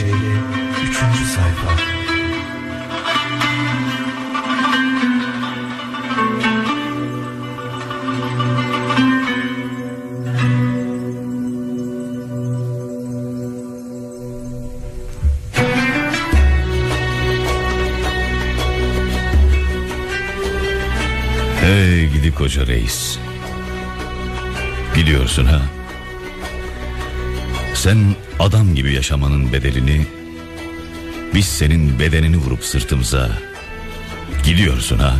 TC'li 3. sayfa Hey gidi koca reis. Gidiyorsun ha? Sen adam gibi yaşamanın bedelini biz senin bedenini vurup sırtımıza gidiyorsun ha?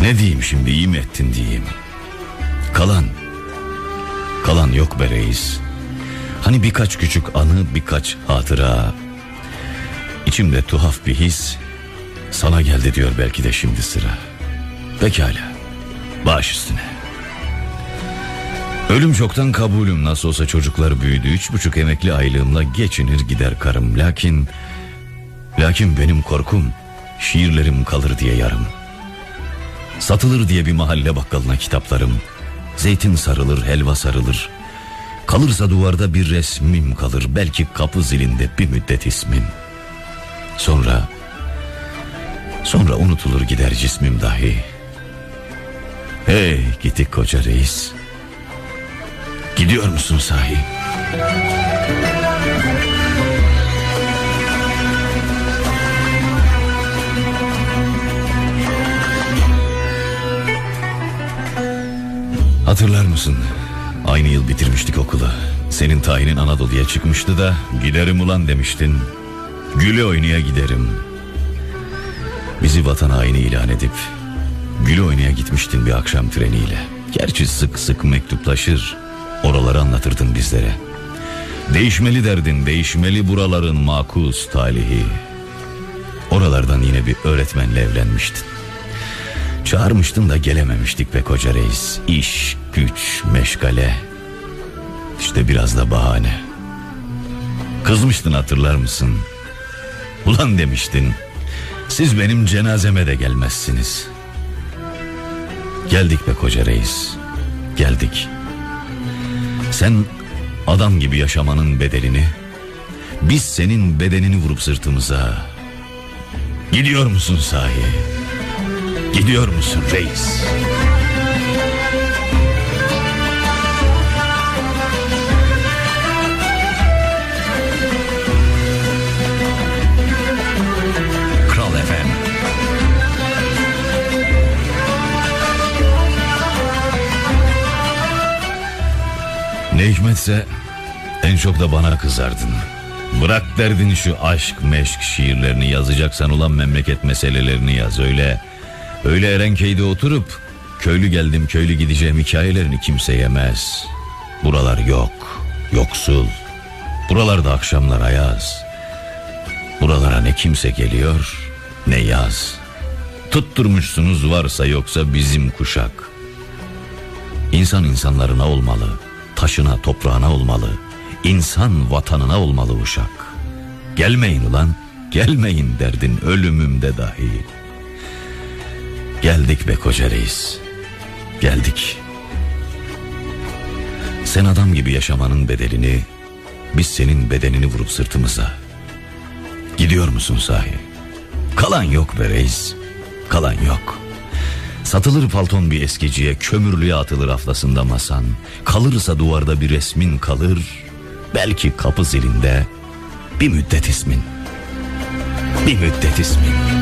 Ne diyeyim şimdi iyi mi ettin diyeyim. Kalan kalan yok be reis. Hani birkaç küçük anı birkaç hatıra. İçimde tuhaf bir his sana geldi diyor belki de şimdi sıra. Pekala. Baş üstüne. Ölüm çoktan kabulüm nasıl olsa çocuklar büyüdü. Üç buçuk emekli aylığımla geçinir gider karım. Lakin, lakin benim korkum şiirlerim kalır diye yarım. Satılır diye bir mahalle bakkalına kitaplarım. Zeytin sarılır, helva sarılır. Kalırsa duvarda bir resmim kalır. Belki kapı zilinde bir müddet ismim. Sonra Sonra unutulur gider cismim dahi. Hey gittik koca reis. Gidiyor musun sahi? Hatırlar mısın? Aynı yıl bitirmiştik okulu. Senin tayinin Anadolu'ya çıkmıştı da giderim ulan demiştin. Güle oynaya giderim. Bizi vatan haini ilan edip Gül oynaya gitmiştin bir akşam treniyle. Gerçi sık sık mektuplaşır. Oraları anlatırdın bizlere. Değişmeli derdin, değişmeli buraların makus talihi. Oralardan yine bir öğretmenle evlenmiştin. Çağırmıştın da gelememiştik be koca reis. İş, güç, meşgale. İşte biraz da bahane. Kızmıştın hatırlar mısın? Ulan demiştin. Siz benim cenazeme de gelmezsiniz. Geldik be koca reis. Geldik. Sen adam gibi yaşamanın bedelini biz senin bedenini vurup sırtımıza gidiyor musun sahi? Gidiyor musun reis? Kral Ne hikmetse en çok da bana kızardın. Bırak derdin şu aşk meşk şiirlerini yazacaksan ulan memleket meselelerini yaz öyle. Öyle Erenkey'de oturup köylü geldim köylü gideceğim hikayelerini kimse yemez. Buralar yok, yoksul. Buralarda akşamlar ayaz. Buralara ne kimse geliyor ne yaz. Tutturmuşsunuz varsa yoksa bizim kuşak. İnsan insanlarına olmalı, taşına toprağına olmalı, insan vatanına olmalı uşak. Gelmeyin ulan, gelmeyin derdin ölümümde dahi. Geldik be koca reis, geldik. Sen adam gibi yaşamanın bedelini, biz senin bedenini vurup sırtımıza. Gidiyor musun sahi? Kalan yok be reis, kalan yok. Satılır palton bir eskiciye, kömürlüğe atılır aflasında masan. Kalırsa duvarda bir resmin kalır, belki kapı zilinde bir müddet ismin. Bir müddet ismin.